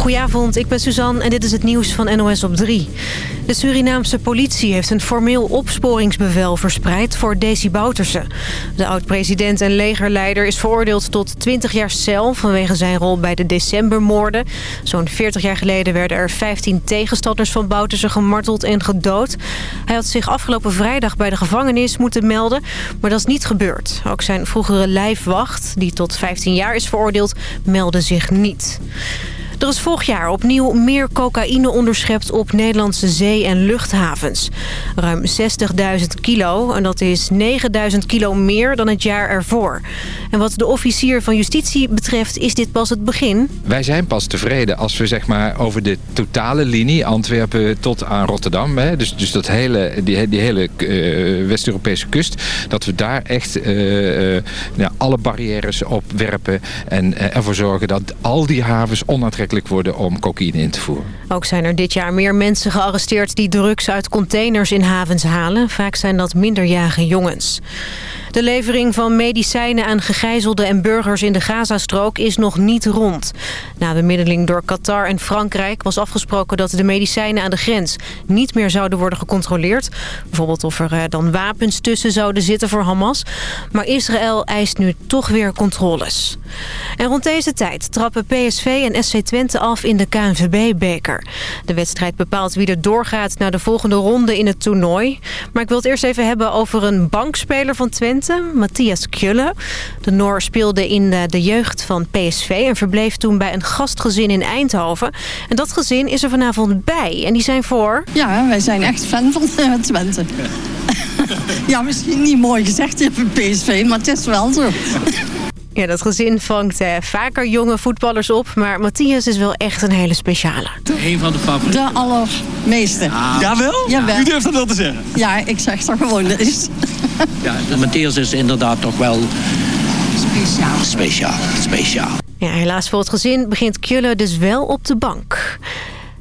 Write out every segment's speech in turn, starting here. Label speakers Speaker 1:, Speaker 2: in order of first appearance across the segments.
Speaker 1: Goedenavond, ik ben Suzanne en dit is het nieuws van NOS op 3. De Surinaamse politie heeft een formeel opsporingsbevel verspreid voor Desi Bouterse. De oud-president en legerleider is veroordeeld tot 20 jaar cel... vanwege zijn rol bij de decembermoorden. Zo'n 40 jaar geleden werden er 15 tegenstanders van Bouterse gemarteld en gedood. Hij had zich afgelopen vrijdag bij de gevangenis moeten melden, maar dat is niet gebeurd. Ook zijn vroegere lijfwacht, die tot 15 jaar is veroordeeld, meldde zich niet. Er is vorig jaar opnieuw meer cocaïne onderschept op Nederlandse zee- en luchthavens. Ruim 60.000 kilo en dat is 9.000 kilo meer dan het jaar ervoor. En wat de officier van justitie betreft is dit pas het begin.
Speaker 2: Wij zijn pas tevreden als we zeg maar over de totale linie Antwerpen tot aan Rotterdam. Hè, dus, dus dat hele, die, hele uh, West-Europese kust. Dat we daar echt uh, uh, ja, alle barrières op werpen en ervoor zorgen dat al die havens onaantrekkelijk aantrekkelijk worden om cocaïne in te voeren.
Speaker 1: Ook zijn er dit jaar meer mensen gearresteerd die drugs uit containers in havens halen. Vaak zijn dat minderjarige jongens. De levering van medicijnen aan gegijzelden en burgers in de Gazastrook is nog niet rond. Na bemiddeling door Qatar en Frankrijk was afgesproken dat de medicijnen aan de grens niet meer zouden worden gecontroleerd. Bijvoorbeeld of er eh, dan wapens tussen zouden zitten voor Hamas. Maar Israël eist nu toch weer controles. En rond deze tijd trappen PSV en S.C af in de KNVB-beker. De wedstrijd bepaalt wie er doorgaat naar de volgende ronde in het toernooi. Maar ik wil het eerst even hebben over een bankspeler van Twente, Matthias Kjulle. De Noor speelde in eh, de jeugd van PSV en verbleef toen bij een gastgezin in Eindhoven. En dat gezin is er vanavond bij en die zijn voor...
Speaker 3: Ja, wij zijn echt fan van eh, Twente. Ja, misschien niet mooi gezegd, je hebt PSV, maar het is wel zo.
Speaker 1: Ja, dat gezin vangt eh, vaker jonge voetballers op. Maar Matthias is wel echt een hele speciale.
Speaker 4: Een van de favorieten.
Speaker 3: De allermeeste.
Speaker 5: Ah. Jawel?
Speaker 3: Jawel?
Speaker 5: U durft dat wel te zeggen?
Speaker 3: Ja, ik zeg toch gewoon eens.
Speaker 4: ja, Matthias is inderdaad toch wel...
Speaker 3: Speciaal.
Speaker 4: Speciaal, speciaal.
Speaker 1: Ja, helaas voor het gezin begint Kjulle dus wel op de bank.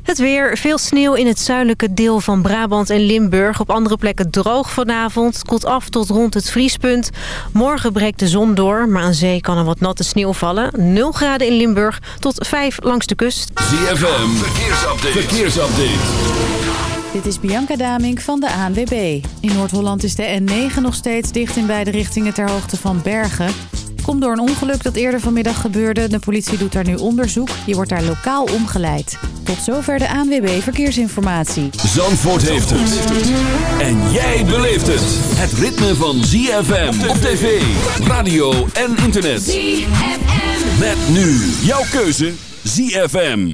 Speaker 1: Het weer, veel sneeuw in het zuidelijke deel van Brabant en Limburg. Op andere plekken droog vanavond. Koelt af tot rond het vriespunt. Morgen breekt de zon door, maar aan zee kan er wat natte sneeuw vallen. 0 graden in Limburg tot 5 langs de kust.
Speaker 6: ZFM, verkeersupdate. verkeersupdate.
Speaker 7: Dit is Bianca Damink van de ANWB. In Noord-Holland is de N9 nog steeds dicht in beide richtingen ter hoogte van Bergen. Komt door een ongeluk dat eerder vanmiddag gebeurde. De politie doet daar nu onderzoek. Je wordt daar lokaal omgeleid. Tot zover de ANWB Verkeersinformatie.
Speaker 6: Zandvoort heeft het. En jij beleeft het. Het ritme van ZFM op tv, radio en internet. ZFM. Met nu jouw keuze ZFM.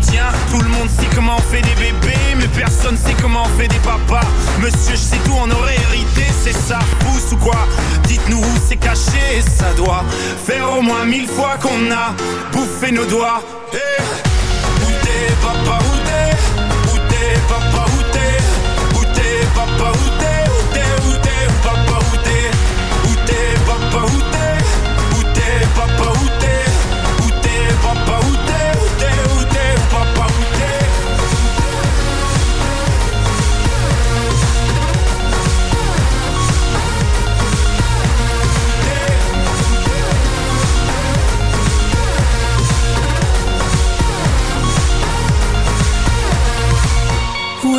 Speaker 8: Tout le monde sait comment on fait des bébés Mais personne sait comment on fait des papas. Monsieur, je sais tout, on aurait hérité C'est ça, pousse ou quoi Dites-nous où c'est caché Ça doit faire au moins mille fois qu'on a bouffé nos doigts. Eh, papa, t'es Où t'es, papa, où t'es Où t'es, papa, où t'es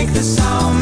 Speaker 9: make the sound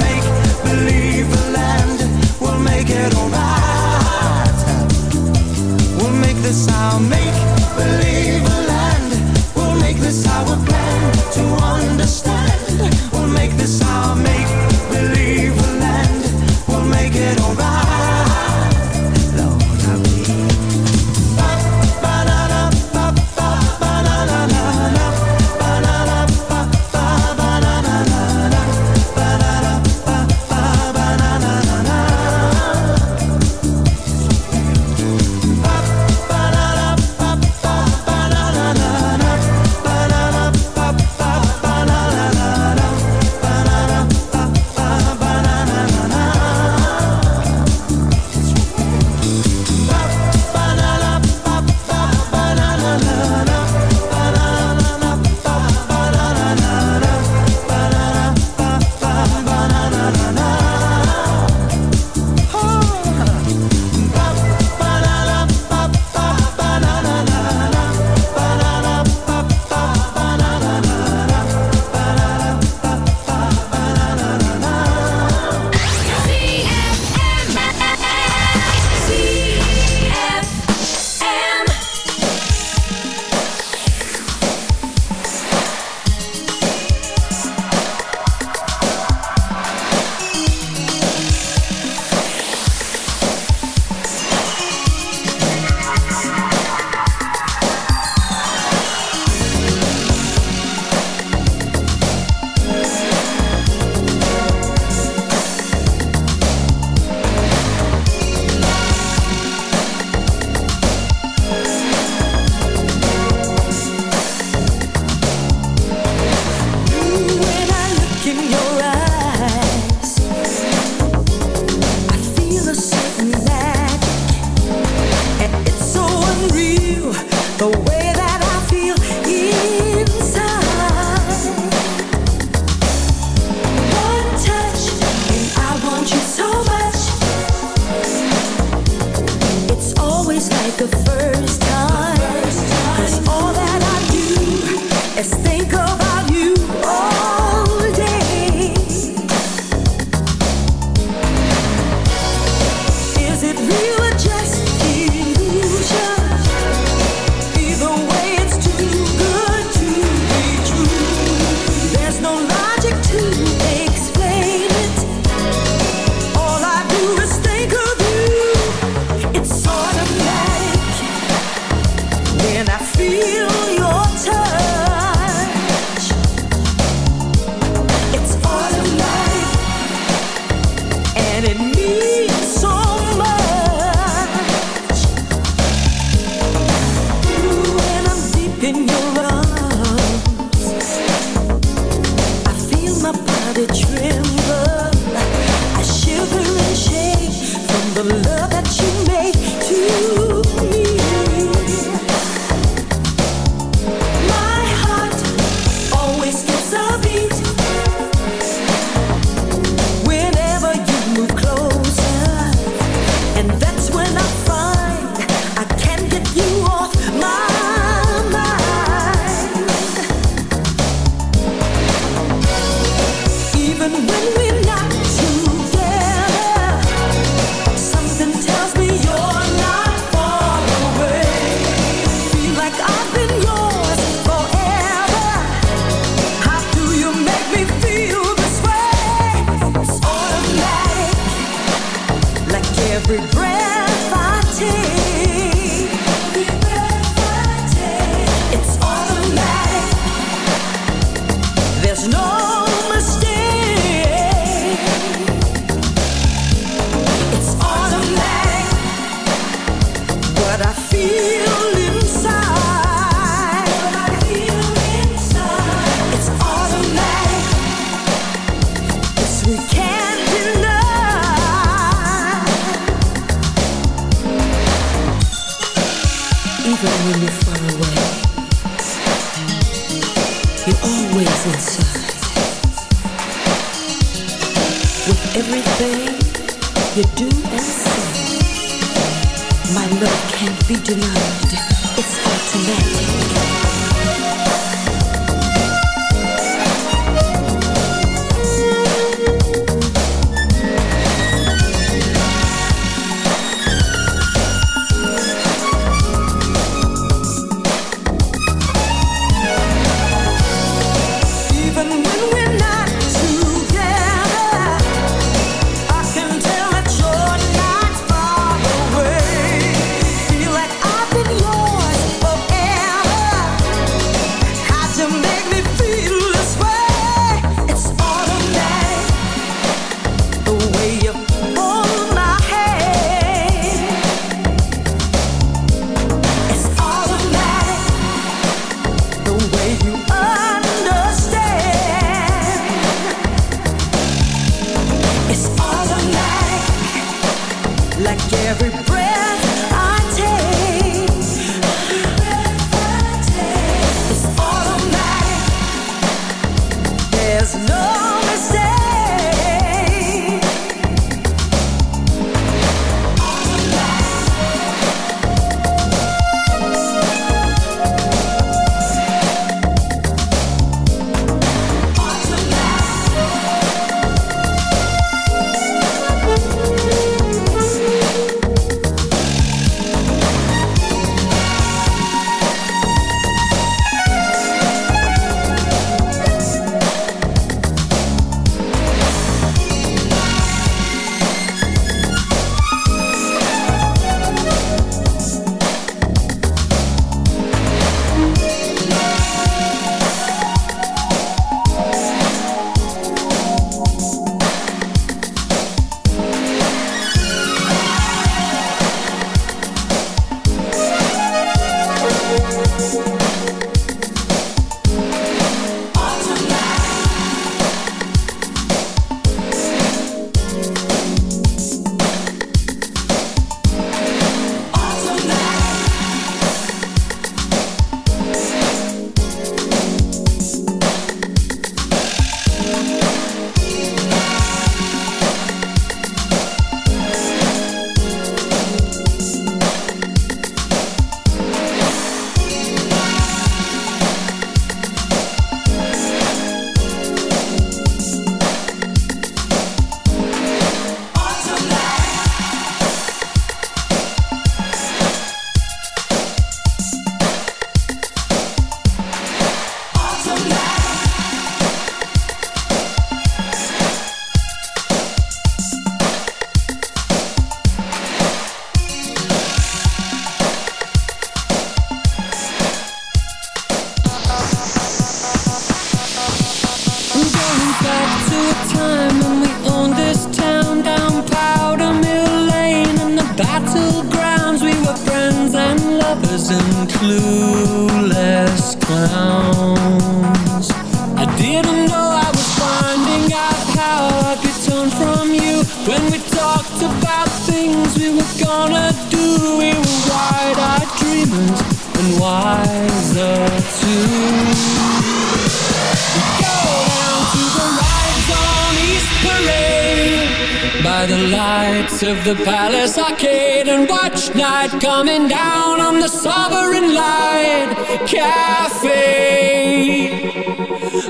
Speaker 9: when
Speaker 10: we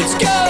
Speaker 10: Let's go.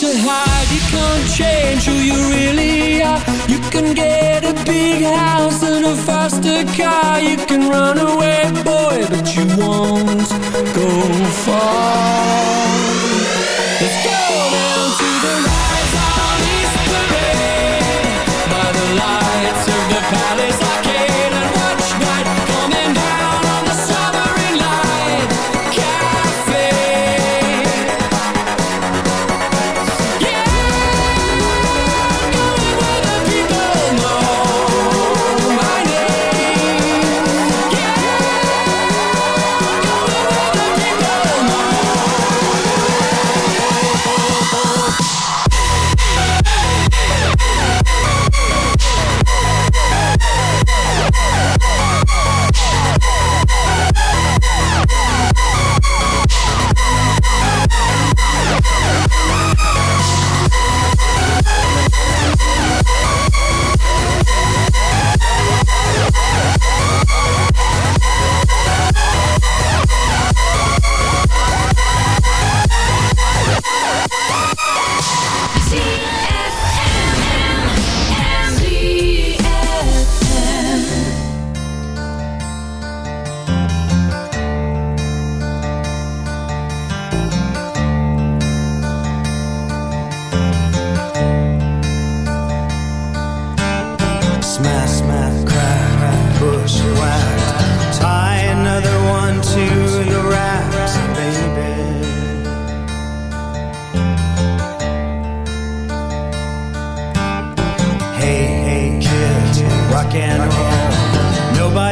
Speaker 10: to hide. You can't change who you really are. You can get a big house and a faster car. You can run away, boy, but you won't go far.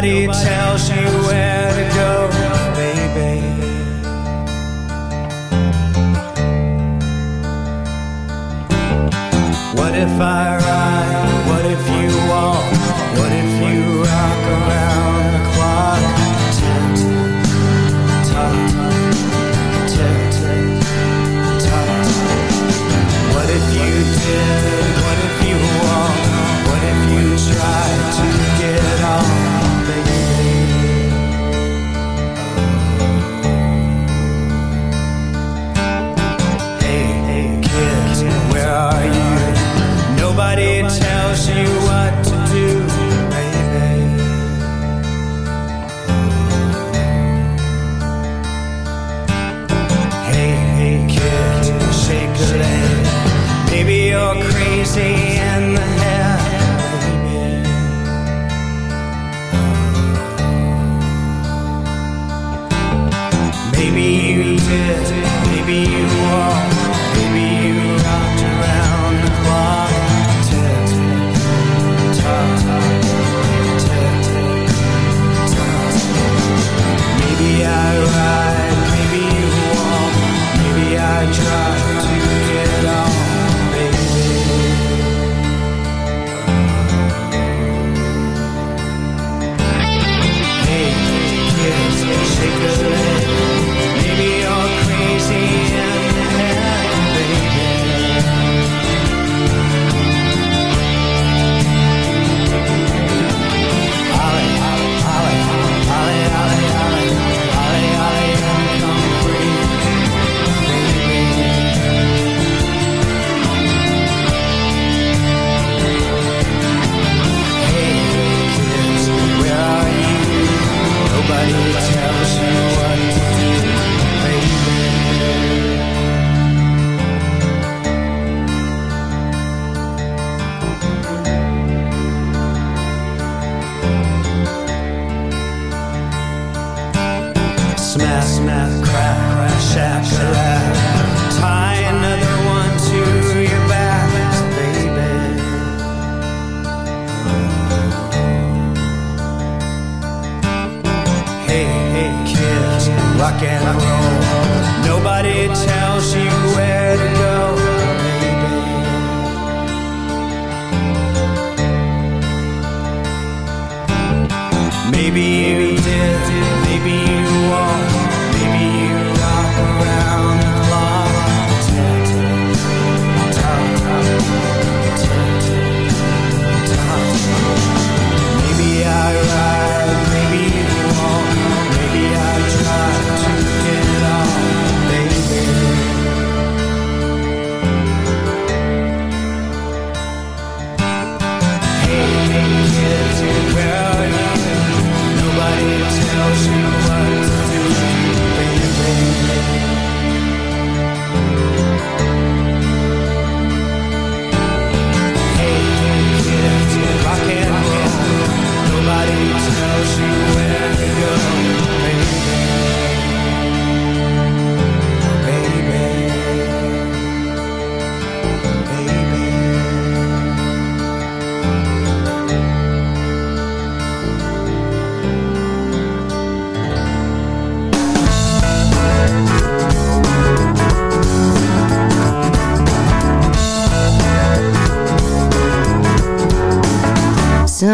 Speaker 9: Nobody tells you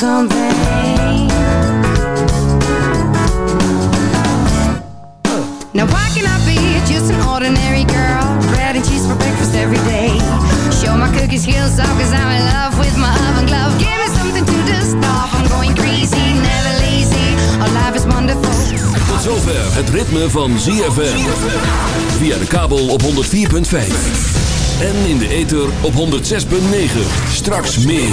Speaker 11: Now, why can I be just an ordinary girl? bread and cheese for breakfast every day. Show my cookies, heels off, cause I'm in love with my oven glove. Give me something to do stuff. I'm going crazy, never lazy. Our life is wonderful.
Speaker 6: Tot zover het ritme van ZFM. Via de kabel op 104.5. En in de ether op 106.9. Straks meer.